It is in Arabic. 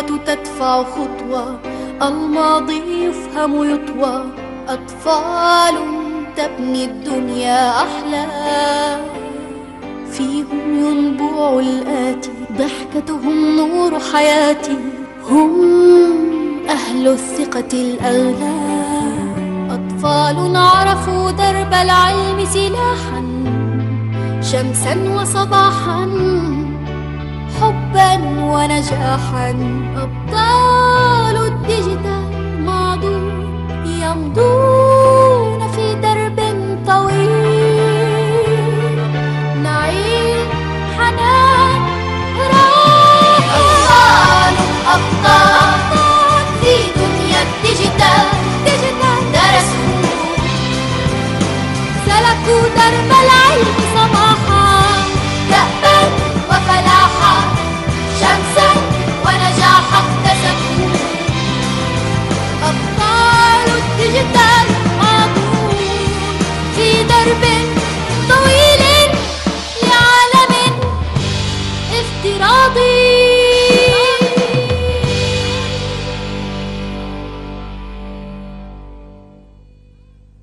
تدفع خطوة الماضي يفهم يطوى. أطفال تبني الدنيا أحلى. فيهم ينبوع الآتي ضحكتهم نور حياتي. هم أهل الثقة الأغلى أطفال عرفوا درب العلم سلاحا شمسا وصباحا حبا ونجاحا. أبطال ال digital ماضوا يمضون في درب طويل. نعيم حنان أبطال أبطال في دنيا ال digital. درسوا. سلكوا درب العلم